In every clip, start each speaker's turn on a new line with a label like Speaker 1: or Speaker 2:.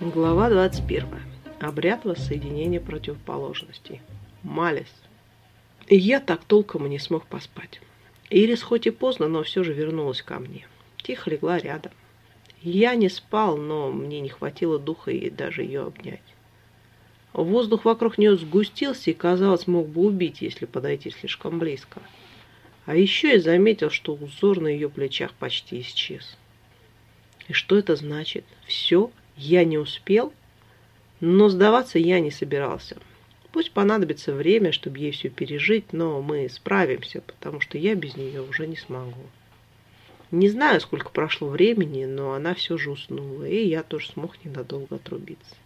Speaker 1: Глава 21. Обряд воссоединения противоположностей. Малис. Я так толком и не смог поспать. Ирис хоть и поздно, но все же вернулась ко мне. Тихо легла рядом. Я не спал, но мне не хватило духа и даже ее обнять. Воздух вокруг нее сгустился и, казалось, мог бы убить, если подойти слишком близко. А еще я заметил, что узор на ее плечах почти исчез. И что это значит? Все я не успел, но сдаваться я не собирался. Пусть понадобится время, чтобы ей все пережить, но мы справимся, потому что я без нее уже не смогу. Не знаю, сколько прошло времени, но она все же уснула, и я тоже смог ненадолго отрубиться.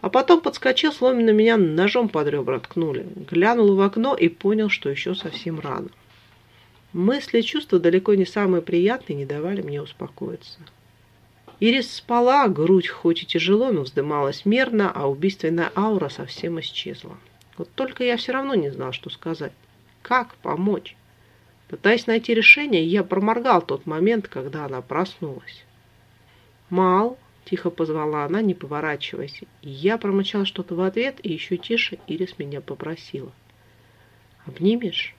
Speaker 1: А потом подскочил, словно меня ножом под ребра ткнули. Глянул в окно и понял, что еще совсем рано. Мысли и чувства далеко не самые приятные не давали мне успокоиться. Ирис спала, грудь хоть и тяжело, но вздымалась мерно, а убийственная аура совсем исчезла. Вот только я все равно не знал, что сказать. Как помочь? Пытаясь найти решение, я проморгал тот момент, когда она проснулась. «Мал!» – тихо позвала она, не поворачиваясь. И я промычал что-то в ответ, и еще тише Ирис меня попросила. «Обнимешь?»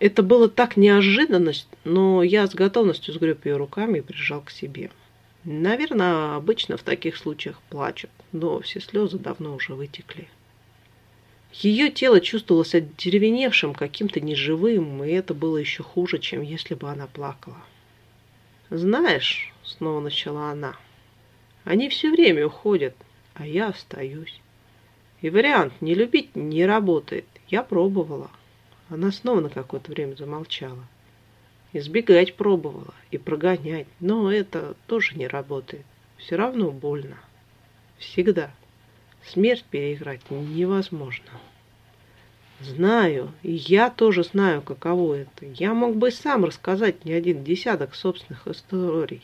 Speaker 1: Это было так неожиданно, но я с готовностью сгреб ее руками и прижал к себе. Наверное, обычно в таких случаях плачут, но все слезы давно уже вытекли. Ее тело чувствовалось отдеревеневшим, каким-то неживым, и это было еще хуже, чем если бы она плакала. «Знаешь», — снова начала она, — «они все время уходят, а я остаюсь. И вариант не любить не работает. Я пробовала». Она снова на какое-то время замолчала. Избегать пробовала и прогонять, но это тоже не работает. Все равно больно. Всегда. Смерть переиграть невозможно. Знаю, и я тоже знаю, каково это. Я мог бы сам рассказать не один десяток собственных историй.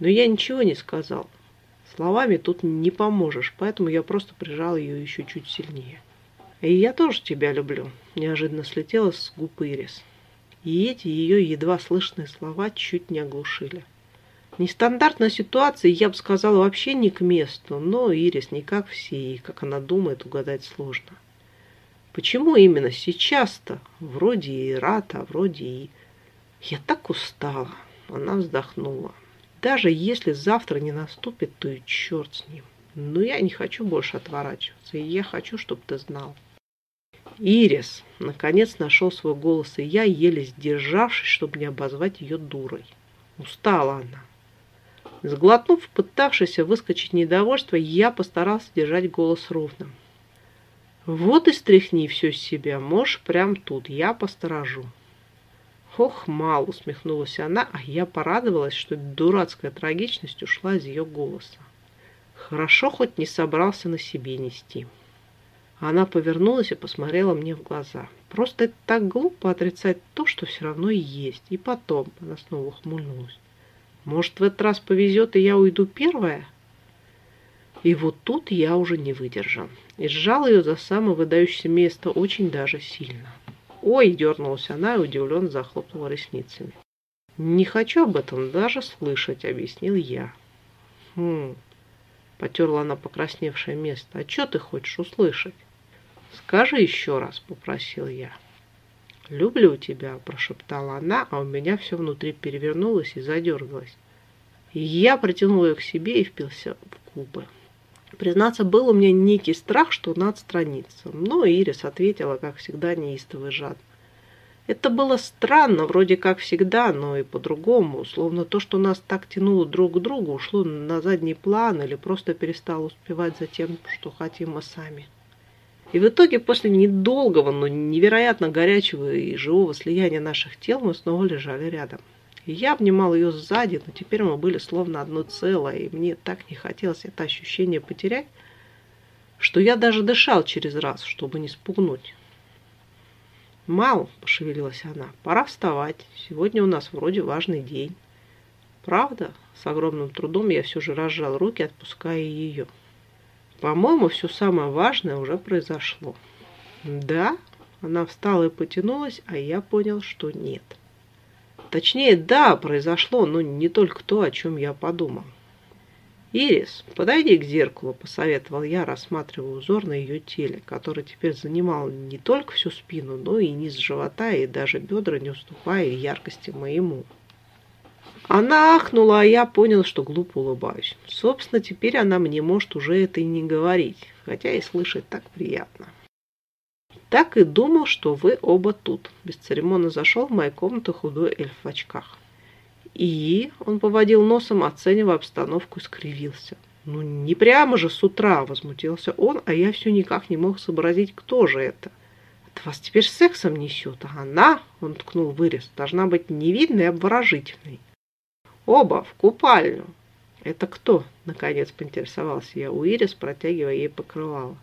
Speaker 1: Но я ничего не сказал. Словами тут не поможешь, поэтому я просто прижал ее еще чуть сильнее. И я тоже тебя люблю, неожиданно слетела с губ Ирис и эти ее едва слышные слова чуть не оглушили. Нестандартная ситуация, я бы сказала, вообще не к месту, но Ирис не как все, и как она думает, угадать сложно. Почему именно сейчас-то? Вроде и рад, а вроде и... Я так устала. Она вздохнула. Даже если завтра не наступит, то и черт с ним. Но я не хочу больше отворачиваться, и я хочу, чтобы ты знал. Ирис, наконец нашел свой голос, и я, еле сдержавшись, чтобы не обозвать ее дурой. Устала она. Сглотнув, пытавшийся выскочить недовольство, я постарался держать голос ровным. Вот и стряхни все с себя, можешь прям тут, я посторожу. Ох, мало, усмехнулась она, а я порадовалась, что дурацкая трагичность ушла из ее голоса. Хорошо, хоть не собрался на себе нести. Она повернулась и посмотрела мне в глаза. Просто это так глупо отрицать то, что все равно есть. И потом она снова ухмыльнулась. Может, в этот раз повезет, и я уйду первая? И вот тут я уже не выдержал. И сжал ее за самое выдающееся место очень даже сильно. «Ой!» – дернулась она и удивленно захлопнула ресницами. «Не хочу об этом даже слышать», – объяснил я. «Хм...» – потерла она покрасневшее место. «А что ты хочешь услышать?» «Скажи еще раз», — попросил я. «Люблю тебя», — прошептала она, а у меня все внутри перевернулось и задергалось. я протянул ее к себе и впился в губы. Признаться, был у меня некий страх, что она отстранится, но Ирис ответила, как всегда, неистово и жадно. Это было странно, вроде как всегда, но и по-другому, словно то, что нас так тянуло друг к другу, ушло на задний план или просто перестало успевать за тем, что хотим мы сами. И в итоге, после недолгого, но невероятно горячего и живого слияния наших тел, мы снова лежали рядом. Я обнимал ее сзади, но теперь мы были словно одно целое, и мне так не хотелось это ощущение потерять, что я даже дышал через раз, чтобы не спугнуть. «Мал», — пошевелилась она, — «пора вставать. Сегодня у нас вроде важный день». «Правда?» — с огромным трудом я все же разжал руки, отпуская ее. По-моему, все самое важное уже произошло. Да, она встала и потянулась, а я понял, что нет. Точнее, да, произошло, но не только то, о чем я подумал. «Ирис, подойди к зеркалу», – посоветовал я, рассматривая узор на ее теле, который теперь занимал не только всю спину, но и низ живота, и даже бедра, не уступая яркости моему. Она ахнула, а я понял, что глупо улыбаюсь. Собственно, теперь она мне может уже это и не говорить, хотя и слышать так приятно. Так и думал, что вы оба тут. Бесцеремонно зашел в мою комнату худой эльф в очках. И он поводил носом, оценивая обстановку, и скривился. «Ну, не прямо же с утра!» – возмутился он, а я все никак не мог сообразить, кто же это. «От вас теперь сексом несет, а она, – он ткнул вырез, – должна быть невидной и обворожительной». «Оба в купальню!» «Это кто?» – наконец поинтересовался я у Ирис, протягивая ей покрывало.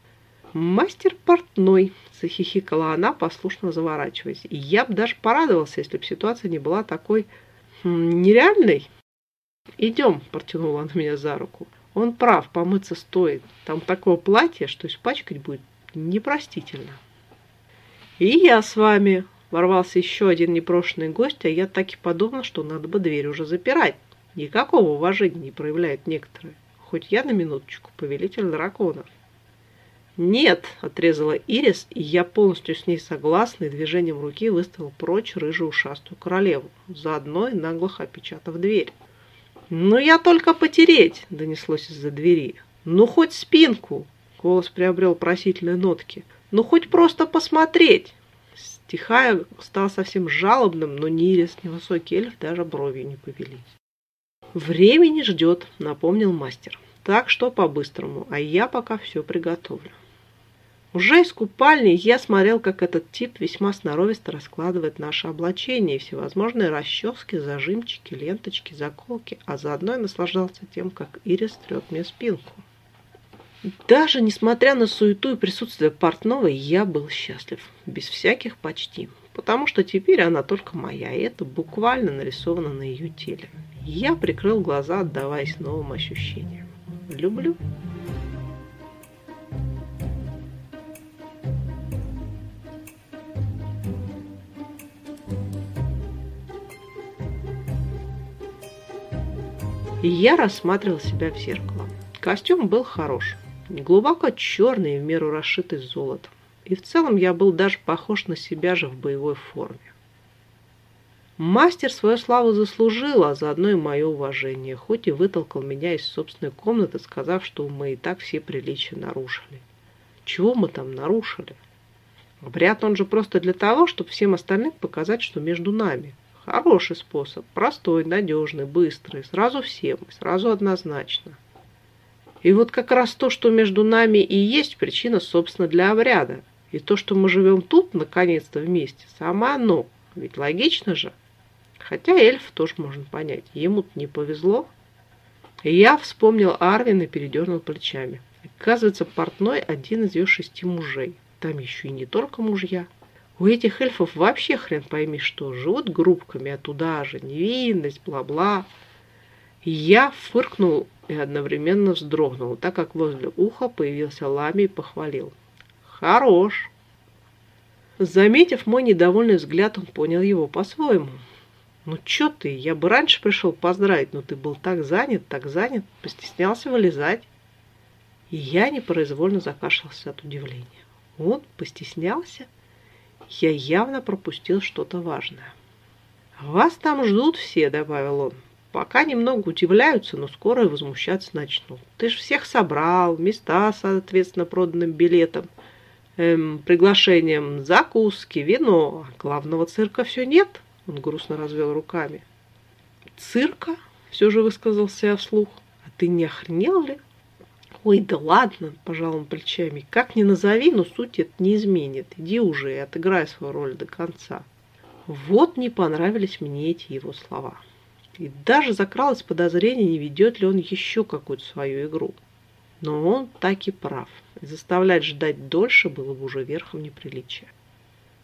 Speaker 1: «Мастер портной», – захихикала она, послушно заворачиваясь. «И я бы даже порадовался, если бы ситуация не была такой нереальный? Идем, протянула она меня за руку. Он прав, помыться стоит. Там такое платье, что испачкать будет непростительно. И я с вами. Ворвался еще один непрошенный гость, а я так и подумал, что надо бы дверь уже запирать. Никакого уважения не проявляют некоторые. Хоть я на минуточку повелитель драконов. «Нет!» – отрезала Ирис, и я полностью с ней согласна, и движением руки выставил прочь рыжую ушастую королеву, заодно и наглых опечатав дверь. «Ну я только потереть!» – донеслось из-за двери. «Ну хоть спинку!» – голос приобрел просительные нотки. «Ну хоть просто посмотреть!» Стихая стал совсем жалобным, но ни Ирис, ни высокий эльф даже бровью не повели. «Времени ждет», — напомнил мастер. «Так что по-быстрому, а я пока все приготовлю». Уже из купальни я смотрел, как этот тип весьма сноровисто раскладывает наше облачение всевозможные расчески, зажимчики, ленточки, заколки, а заодно и наслаждался тем, как Ирис трет мне спинку. Даже несмотря на суету и присутствие портного, я был счастлив, без всяких почти, потому что теперь она только моя, и это буквально нарисовано на ее теле. Я прикрыл глаза, отдаваясь новым ощущениям. Люблю. я рассматривал себя в зеркало. Костюм был хорош, глубоко черный и в меру расшитый золотом. И в целом я был даже похож на себя же в боевой форме. Мастер свою славу заслужил, а заодно и мое уважение, хоть и вытолкал меня из собственной комнаты, сказав, что мы и так все приличия нарушили. Чего мы там нарушили? Обряд он же просто для того, чтобы всем остальным показать, что между нами. Хороший способ, простой, надежный, быстрый, сразу всем, сразу однозначно. И вот как раз то, что между нами и есть причина, собственно, для обряда. И то, что мы живем тут, наконец-то, вместе, самое оно. Ведь логично же. Хотя эльф тоже можно понять. Ему-то не повезло. И я вспомнил Арвин и передернул плечами. Оказывается, портной один из ее шести мужей. Там еще и не только мужья. У этих эльфов вообще хрен пойми что. Живут группками, а туда же невинность, бла-бла. Я фыркнул и одновременно вздрогнул, так как возле уха появился Лами и похвалил. «Хорош!» Заметив мой недовольный взгляд, он понял его по-своему. «Ну чё ты? Я бы раньше пришел поздравить, но ты был так занят, так занят, постеснялся вылезать». И я непроизвольно закашлялся от удивления. Он постеснялся? я явно пропустил что-то важное. «Вас там ждут все», — добавил он. «Пока немного удивляются, но скоро возмущаться начнут. Ты ж всех собрал, места, соответственно, проданным билетом, эм, приглашением, закуски, вино. А главного цирка все нет», — он грустно развел руками. «Цирка?» — все же высказался я вслух. «А ты не охренел ли?» Ой, да ладно, пожал он плечами. Как ни назови, но суть это не изменит. Иди уже и отыграй свою роль до конца. Вот не понравились мне эти его слова. И даже закралось подозрение, не ведет ли он еще какую-то свою игру. Но он так и прав. И заставлять ждать дольше было бы уже верхом неприличия.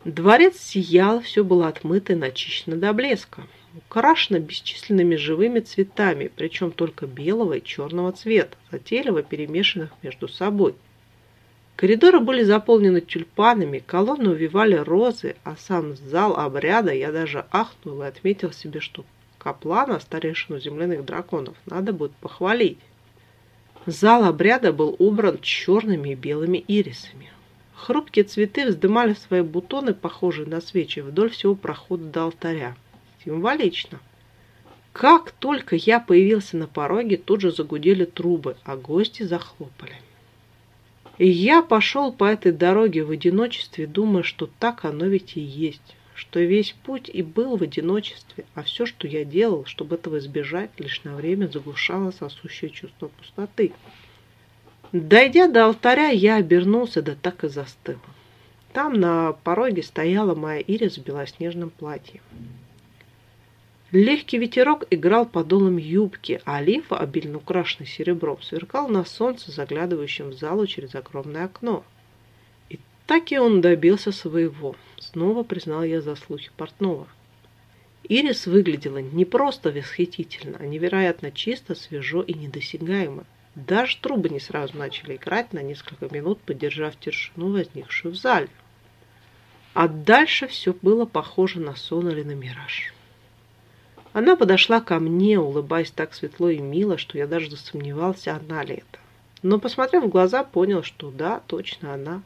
Speaker 1: Дворец сиял, все было отмыто и начищено до блеска украшена бесчисленными живыми цветами, причем только белого и черного цвета, затейливо перемешанных между собой. Коридоры были заполнены тюльпанами, колонны увивали розы, а сам зал обряда я даже ахнул и отметил себе, что Каплана, старейшину земляных драконов, надо будет похвалить. Зал обряда был убран черными и белыми ирисами. Хрупкие цветы вздымали свои бутоны, похожие на свечи, вдоль всего прохода до алтаря. Символично. Как только я появился на пороге, тут же загудели трубы, а гости захлопали. И я пошел по этой дороге в одиночестве, думая, что так оно ведь и есть, что весь путь и был в одиночестве, а все, что я делал, чтобы этого избежать, лишь на время заглушало сосущее чувство пустоты. Дойдя до алтаря, я обернулся, да так и застыл. Там на пороге стояла моя Ирис в белоснежном платье. Легкий ветерок играл подолом юбки, а лифа, обильно украшенный серебром, сверкал на солнце, заглядывающем в залу через огромное окно. Так и он добился своего. Снова признал я заслуги портного. Ирис выглядела не просто восхитительно, а невероятно чисто, свежо и недосягаемо. Даже трубы не сразу начали играть, на несколько минут поддержав тишину, возникшую в зале. А дальше все было похоже на сон или на мираж. Она подошла ко мне, улыбаясь так светло и мило, что я даже засомневался, она ли это. Но, посмотрев в глаза, понял, что да, точно она.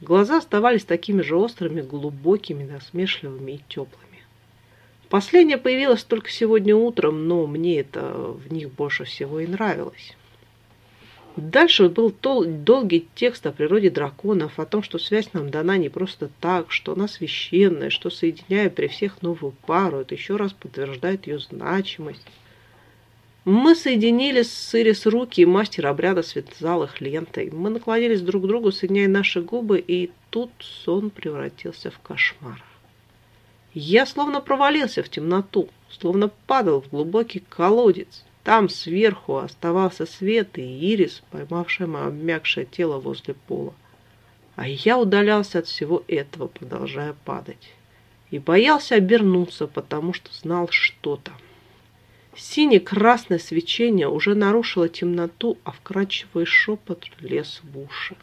Speaker 1: Глаза оставались такими же острыми, глубокими, насмешливыми и теплыми. Последняя появилась только сегодня утром, но мне это в них больше всего и нравилось. Дальше был долгий текст о природе драконов, о том, что связь нам дана не просто так, что она священная, что, соединяя при всех новую пару, это еще раз подтверждает ее значимость. Мы соединились с Ирис руки, и мастер обряда связал их лентой. Мы наклонились друг к другу, соединяя наши губы, и тут сон превратился в кошмар. Я словно провалился в темноту, словно падал в глубокий колодец. Там сверху оставался свет и ирис, поймавший мое обмякшее тело возле пола. А я удалялся от всего этого, продолжая падать. И боялся обернуться, потому что знал, что там. Сине-красное свечение уже нарушило темноту, а вкрадчивый шепот лез в уши.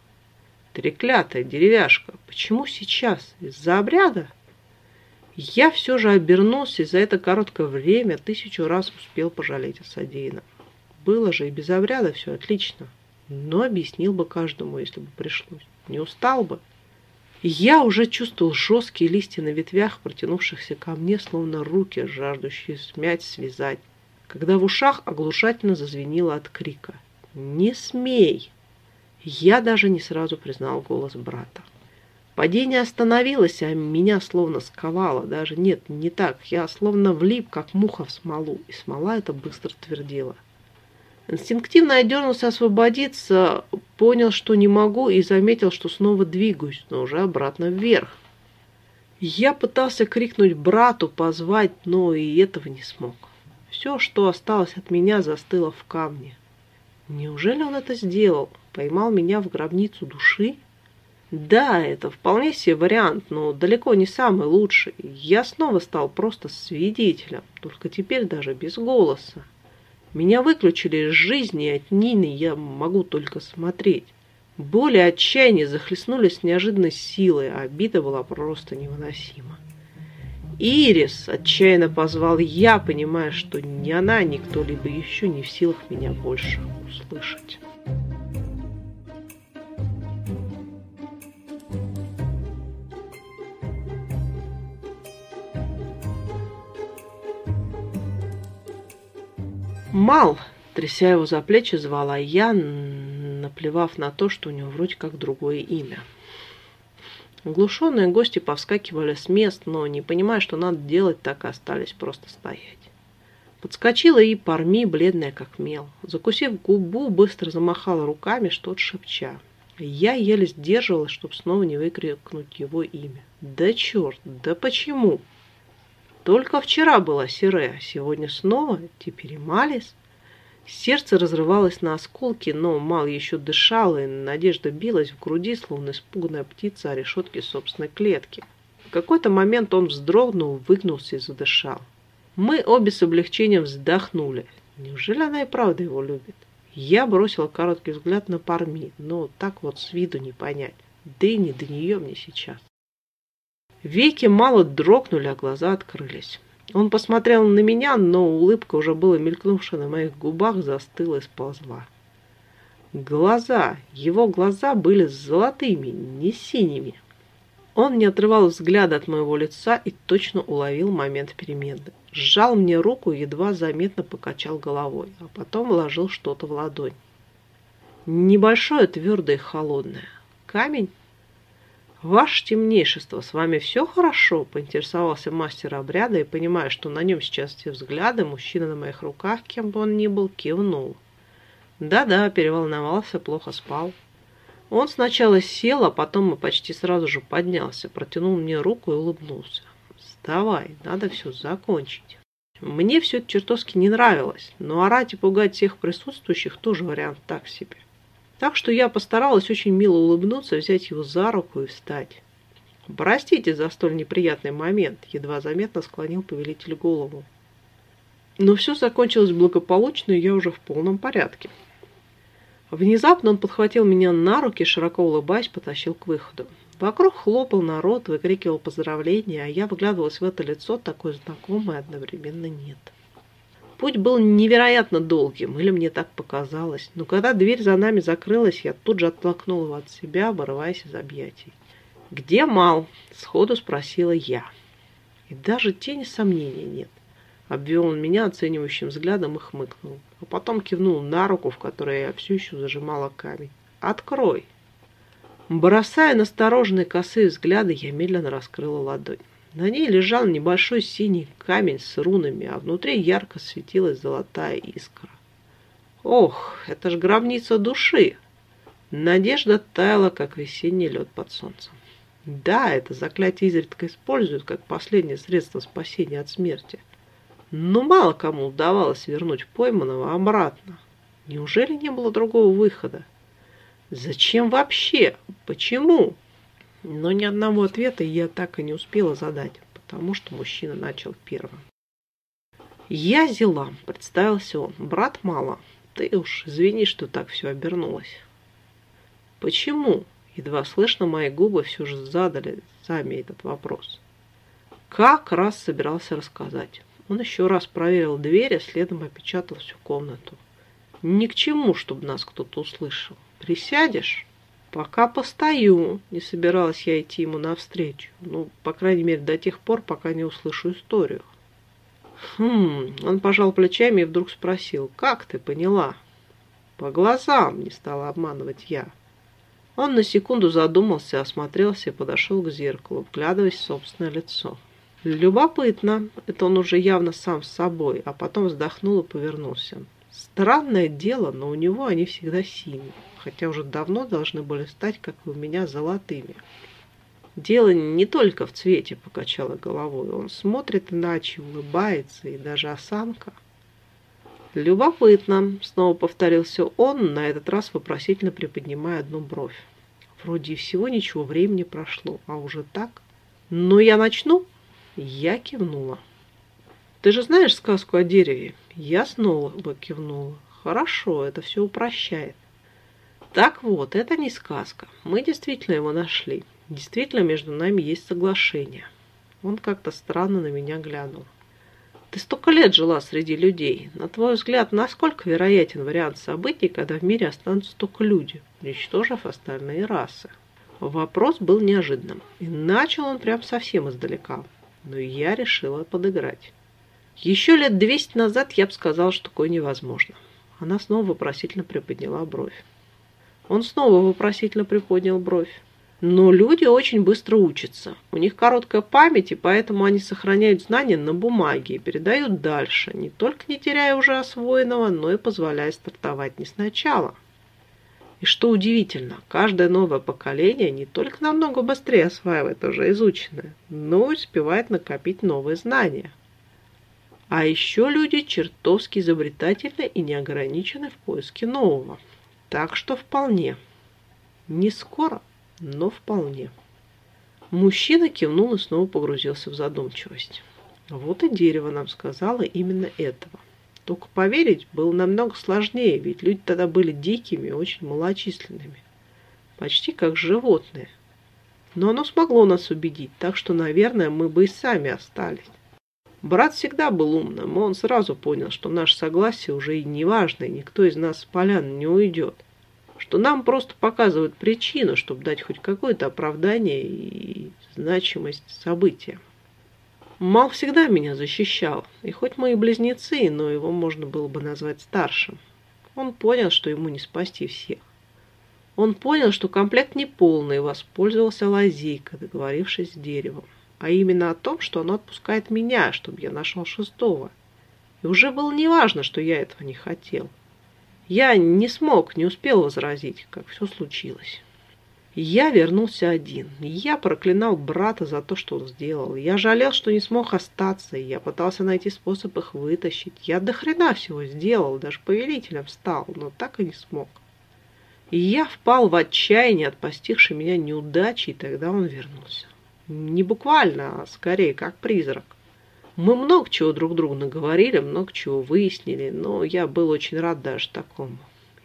Speaker 1: Треклятая деревяшка, почему сейчас? Из-за обряда? Я все же обернулся и за это короткое время тысячу раз успел пожалеть о содеянном. Было же и без обряда все отлично, но объяснил бы каждому, если бы пришлось. Не устал бы. Я уже чувствовал жесткие листья на ветвях, протянувшихся ко мне, словно руки, жаждущие смять, связать, когда в ушах оглушательно зазвенело от крика. «Не смей!» Я даже не сразу признал голос брата. Падение остановилось, а меня словно сковало. Даже нет, не так. Я словно влип, как муха в смолу, и смола эта быстро твердела. Инстинктивно я дернулся освободиться, понял, что не могу, и заметил, что снова двигаюсь, но уже обратно вверх. Я пытался крикнуть брату, позвать, но и этого не смог. Все, что осталось от меня, застыло в камне. Неужели он это сделал? Поймал меня в гробницу души? Да, это вполне себе вариант, но далеко не самый лучший. Я снова стал просто свидетелем, только теперь даже без голоса. Меня выключили из жизни, и от Нины я могу только смотреть. Боль и отчаяние захлестнулись неожиданной силой, а обида была просто невыносима. «Ирис!» – отчаянно позвал я, понимая, что ни она, ни кто-либо еще не в силах меня больше услышать. «Мал!» – тряся его за плечи, звала я, наплевав на то, что у него вроде как другое имя. Оглушенные гости повскакивали с мест, но, не понимая, что надо делать, так и остались просто стоять. Подскочила и Парми, бледная как мел. Закусив губу, быстро замахала руками, что-то шепча. Я еле сдерживалась, чтобы снова не выкрикнуть его имя. Да черт, да почему? Только вчера была Сире, сегодня снова, теперь и Малис. Сердце разрывалось на осколки, но Мал еще дышал, и надежда билась в груди, словно испуганная птица о решетке собственной клетки. В какой-то момент он вздрогнул, выгнулся и задышал. Мы обе с облегчением вздохнули. Неужели она и правда его любит? Я бросила короткий взгляд на Парми, но так вот с виду не понять. Да и не до нее мне сейчас. Веки мало дрогнули, а глаза открылись. Он посмотрел на меня, но улыбка, уже была мелькнувшая на моих губах, застыла и сползла. Глаза, его глаза были золотыми, не синими. Он не отрывал взгляда от моего лица и точно уловил момент перемены. Сжал мне руку едва заметно покачал головой, а потом вложил что-то в ладонь. Небольшое, твердое и холодное. Камень? «Ваше темнейшество, с вами все хорошо?» – поинтересовался мастер обряда и, понимая, что на нем сейчас все взгляды, мужчина на моих руках, кем бы он ни был, кивнул. Да-да, переволновался, плохо спал. Он сначала сел, а потом и почти сразу же поднялся, протянул мне руку и улыбнулся. «Вставай, надо все закончить». Мне все это чертовски не нравилось, но орать и пугать всех присутствующих тоже вариант так себе. Так что я постаралась очень мило улыбнуться, взять его за руку и встать. «Простите за столь неприятный момент», — едва заметно склонил повелитель голову. Но все закончилось благополучно, и я уже в полном порядке. Внезапно он подхватил меня на руки, широко улыбаясь, потащил к выходу. Вокруг хлопал народ, выкрикивал поздравления, а я выглядывалась в это лицо, такое знакомое, одновременно нет. Путь был невероятно долгим, или мне так показалось, но когда дверь за нами закрылась, я тут же оттолкнула его от себя, вырываясь из объятий. «Где Мал?» — сходу спросила я. И даже тени сомнений нет. Обвел он меня оценивающим взглядом и хмыкнул, а потом кивнул на руку, в которой я все еще зажимала камень. «Открой!» Бросая настороженные косые взгляды, я медленно раскрыла ладонь. На ней лежал небольшой синий камень с рунами, а внутри ярко светилась золотая искра. Ох, это ж гробница души! Надежда таяла, как весенний лед под солнцем. Да, это заклятие изредка используют как последнее средство спасения от смерти – но мало кому удавалось вернуть пойманного обратно. Неужели не было другого выхода? Зачем вообще? Почему? Но ни одного ответа я так и не успела задать, потому что мужчина начал первым. «Я Зелам», — представился он. «Брат мало. Ты уж извини, что так все обернулось». «Почему?» — едва слышно мои губы все же задали сами этот вопрос. Как раз собирался рассказать. Он еще раз проверил дверь, а следом опечатал всю комнату. Ни к чему, чтобы нас кто-то услышал. Присядешь? Пока постою. Не собиралась я идти ему навстречу. Ну, по крайней мере, до тех пор, пока не услышу историю. Хм, он пожал плечами и вдруг спросил, как ты поняла? По глазам не стала обманывать я. Он на секунду задумался, осмотрелся и подошел к зеркалу, вглядываясь в собственное лицо. Любопытно. Это он уже явно сам с собой, а потом вздохнул и повернулся. Странное дело, но у него они всегда синие, хотя уже давно должны были стать, как и у меня, золотыми. Дело не только в цвете, покачала головой. Он смотрит иначе, улыбается, и даже осанка. Любопытно, снова повторился он, на этот раз вопросительно приподнимая одну бровь. Вроде и всего ничего времени прошло, а уже так. Ну, я начну? Я кивнула. «Ты же знаешь сказку о дереве?» Я снова бы кивнула. «Хорошо, это все упрощает». Так вот, это не сказка. Мы действительно его нашли. Действительно, между нами есть соглашение. Он как-то странно на меня глянул. Ты столько лет жила среди людей. На твой взгляд, насколько вероятен вариант событий, когда в мире останутся только люди, уничтожив остальные расы? Вопрос был неожиданным. И начал он прям совсем издалека но я решила подыграть. Еще лет двести назад я бы сказал, что такое невозможно. Она снова вопросительно приподняла бровь. Он снова вопросительно приподнял бровь. Но люди очень быстро учатся. У них короткая память, и поэтому они сохраняют знания на бумаге и передают дальше, не только не теряя уже освоенного, но и позволяя стартовать не сначала. И что удивительно, каждое новое поколение не только намного быстрее осваивает уже изученное, но и успевает накопить новые знания. А еще люди чертовски изобретательны и не ограничены в поиске нового. Так что вполне. Не скоро, но вполне. Мужчина кивнул и снова погрузился в задумчивость. Вот и дерево нам сказала именно этого. Только поверить было намного сложнее, ведь люди тогда были дикими и очень малочисленными. Почти как животные. Но оно смогло нас убедить, так что, наверное, мы бы и сами остались. Брат всегда был умным, он сразу понял, что наше согласие уже и не важно, и никто из нас с полян не уйдет. что нам просто показывают причину, чтобы дать хоть какое-то оправдание и значимость события. Мал всегда меня защищал, и хоть мы и близнецы, но его можно было бы назвать старшим. Он понял, что ему не спасти всех. Он понял, что комплект неполный, и воспользовался лазейкой, договорившись с деревом. А именно о том, что оно отпускает меня, чтобы я нашел шестого. И уже было неважно, что я этого не хотел. Я не смог, не успел возразить, как все случилось. Я вернулся один. Я проклинал брата за то, что он сделал. Я жалел, что не смог остаться. Я пытался найти способ их вытащить. Я до хрена всего сделал, даже повелителем стал, но так и не смог. И я впал в отчаяние от постигшей меня неудачи, и тогда он вернулся. Не буквально, а скорее как призрак. Мы много чего друг другу наговорили, много чего выяснили, но я был очень рад даже такому.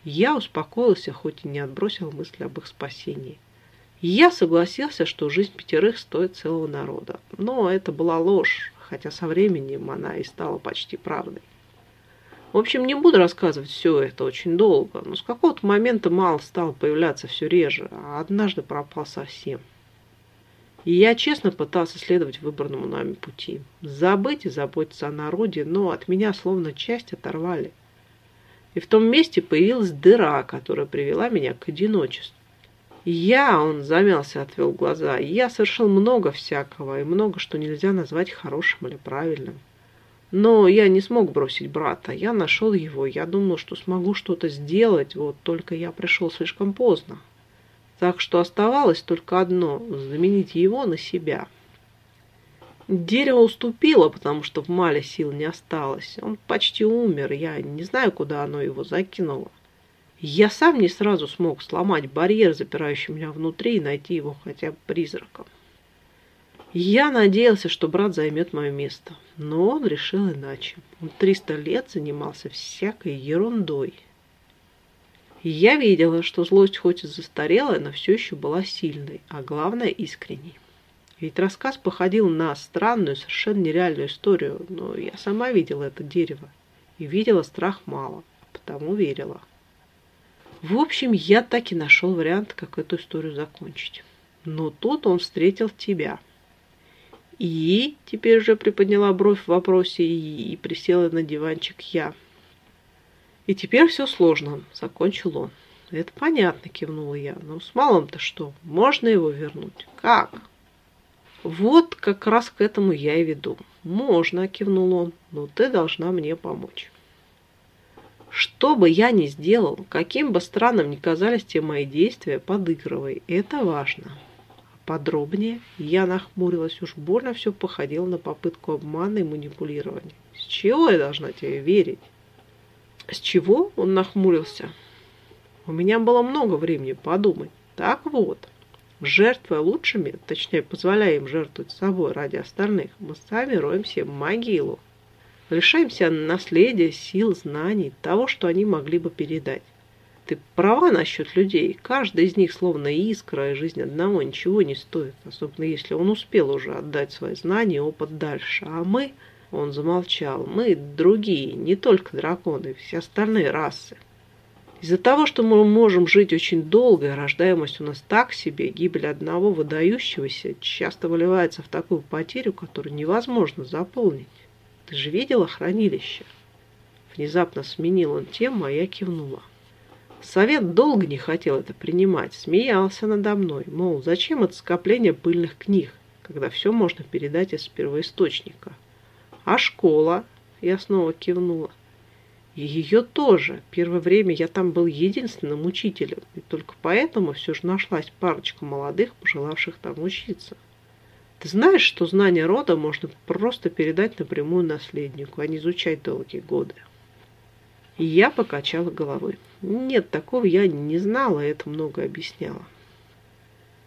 Speaker 1: Я успокоился, хоть и не отбросил мысли об их спасении. Я согласился, что жизнь пятерых стоит целого народа. Но это была ложь, хотя со временем она и стала почти правдой. В общем, не буду рассказывать все это очень долго, но с какого-то момента Мал стал появляться все реже, а однажды пропал совсем. И я честно пытался следовать выбранному нами пути. Забыть и заботиться о народе, но от меня словно часть оторвали. И в том месте появилась дыра, которая привела меня к одиночеству. Я, он замялся, отвел глаза, я совершил много всякого, и много, что нельзя назвать хорошим или правильным. Но я не смог бросить брата. Я нашел его. Я думал, что смогу что-то сделать, вот только я пришел слишком поздно. Так что оставалось только одно – заменить его на себя. Дерево уступило, потому что в Мале сил не осталось. Он почти умер, я не знаю, куда оно его закинуло. Я сам не сразу смог сломать барьер, запирающий меня внутри, и найти его хотя бы призраком. Я надеялся, что брат займет мое место, но он решил иначе. Он 300 лет занимался всякой ерундой. Я видела, что злость хоть и застарелая, но все еще была сильной, а главное искренней. Ведь рассказ походил на странную, совершенно нереальную историю, но я сама видела это дерево и видела страх мало, потому верила. В общем, я так и нашел вариант, как эту историю закончить. Но тут он встретил тебя – «И?» – теперь уже приподняла бровь в вопросе и, и присела на диванчик я. «И теперь все сложно», – закончил он. «Это понятно», – кивнула я. «Но с малым-то что? Можно его вернуть? Как?» «Вот как раз к этому я и веду». «Можно», – кивнул он, – «но ты должна мне помочь». Что бы я ни сделал, каким бы странным ни казались те мои действия, подыгрывай. Это важно подробнее. Я нахмурилась, уж больно все походило на попытку обмана и манипулирования. С чего я должна тебе верить? С чего он нахмурился? У меня было много времени подумать. Так вот, жертвуя лучшими, точнее, позволяя им жертвовать собой ради остальных, мы сами роем себе могилу. Лишаемся наследия, сил, знаний, того, что они могли бы передать. Ты права насчет людей. Каждый из них словно искра, и жизнь одного ничего не стоит, особенно если он успел уже отдать свои знания и опыт дальше. А мы, он замолчал, мы другие, не только драконы, все остальные расы. Из-за того, что мы можем жить очень долго, рождаемость у нас так себе, гибель одного выдающегося часто выливается в такую потерю, которую невозможно заполнить. Ты же видела хранилище? Внезапно сменил он тему, а я кивнула. Совет долго не хотел это принимать, смеялся надо мной, мол, зачем это скопление пыльных книг, когда все можно передать из первоисточника. А школа? Я снова кивнула. И ее тоже. Первое время я там был единственным учителем, и только поэтому все же нашлась парочка молодых, пожелавших там учиться. Ты знаешь, что знание рода можно просто передать напрямую наследнику, а не изучать долгие годы? И я покачала головой. Нет, такого я не знала, это много объясняло.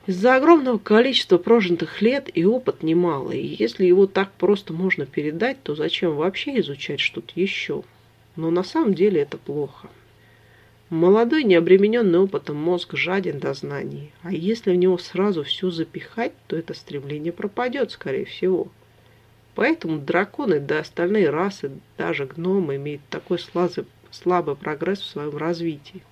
Speaker 1: Из-за огромного количества прожитых лет и опыт немало, и если его так просто можно передать, то зачем вообще изучать что-то еще? Но на самом деле это плохо. Молодой, необремененный опытом мозг жаден до знаний, а если в него сразу все запихать, то это стремление пропадет, скорее всего. Поэтому драконы да остальные расы, даже гномы, имеют такой слабый, слабый прогресс в своем развитии.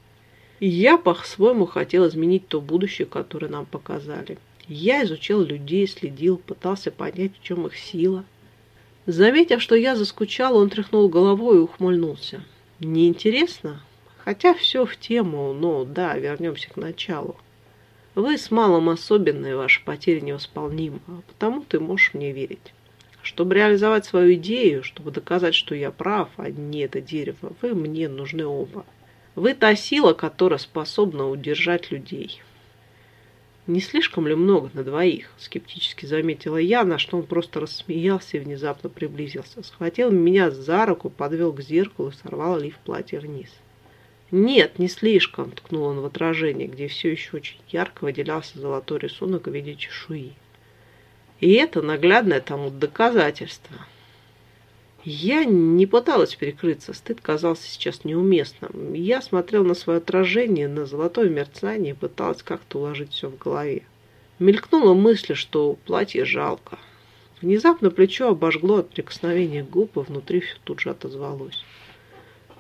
Speaker 1: Я по-своему хотел изменить то будущее, которое нам показали. Я изучал людей, следил, пытался понять, в чем их сила. Заметив, что я заскучал, он тряхнул головой и ухмыльнулся. Неинтересно? Хотя все в тему, но да, вернемся к началу. Вы с малым особенные, ваша потеря невосполнима, а потому ты можешь мне верить. Чтобы реализовать свою идею, чтобы доказать, что я прав, а не это дерево, вы мне нужны оба. Вы та сила, которая способна удержать людей. Не слишком ли много на двоих? Скептически заметила я, на что он просто рассмеялся и внезапно приблизился. Схватил меня за руку, подвел к зеркалу и сорвал лиф платья вниз. «Нет, не слишком», — ткнул он в отражение, где все еще очень ярко выделялся золотой рисунок в виде чешуи. И это наглядное тому доказательство. Я не пыталась перекрыться, стыд казался сейчас неуместным. Я смотрел на свое отражение, на золотое мерцание пыталась как-то уложить все в голове. Мелькнула мысль, что платье жалко. Внезапно плечо обожгло от прикосновения губ, и внутри все тут же отозвалось.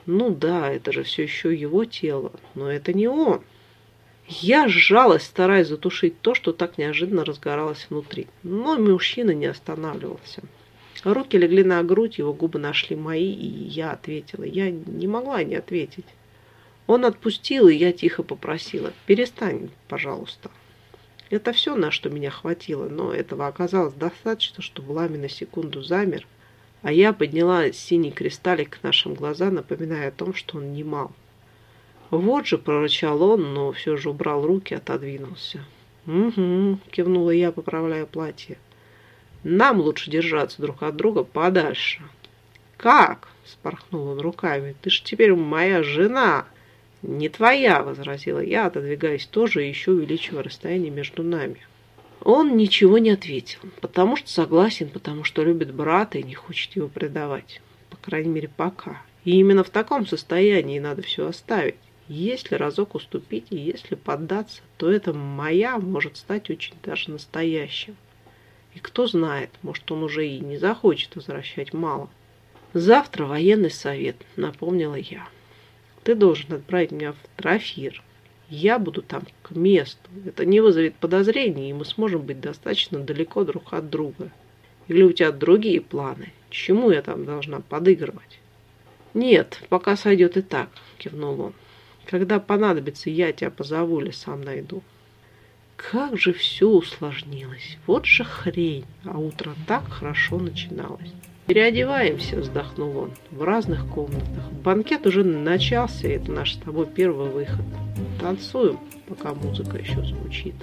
Speaker 1: Ну да, это же все еще его тело, но это не он. Я сжалась, стараясь затушить то, что так неожиданно разгоралось внутри. Но мужчина не останавливался. Руки легли на грудь, его губы нашли мои, и я ответила. Я не могла не ответить. Он отпустил, и я тихо попросила. «Перестань, пожалуйста». Это все, на что меня хватило, но этого оказалось достаточно, чтобы Лами на секунду замер, а я подняла синий кристаллик к нашим глазам, напоминая о том, что он не мал. «Вот же», — прорычал он, но все же убрал руки, отодвинулся. «Угу», — кивнула я, поправляя платье. «Нам лучше держаться друг от друга подальше». «Как?» — спорхнул он руками. «Ты ж теперь моя жена!» «Не твоя!» — возразила я, отодвигаясь тоже и еще увеличивая расстояние между нами. Он ничего не ответил, потому что согласен, потому что любит брата и не хочет его предавать. По крайней мере, пока. И именно в таком состоянии надо все оставить. Если разок уступить и если поддаться, то это моя может стать очень даже настоящим. И кто знает, может он уже и не захочет возвращать мало. Завтра военный совет, напомнила я. Ты должен отправить меня в Трофир. Я буду там к месту. Это не вызовет подозрений, и мы сможем быть достаточно далеко друг от друга. Или у тебя другие планы? Чему я там должна подыгрывать? Нет, пока сойдет и так, кивнул он. Когда понадобится, я тебя позову или сам найду. Как же все усложнилось. Вот же хрень. А утро так хорошо начиналось. «Переодеваемся», — вздохнул он, — «в разных комнатах. Банкет уже начался, это наш с тобой первый выход. Танцуем, пока музыка еще звучит».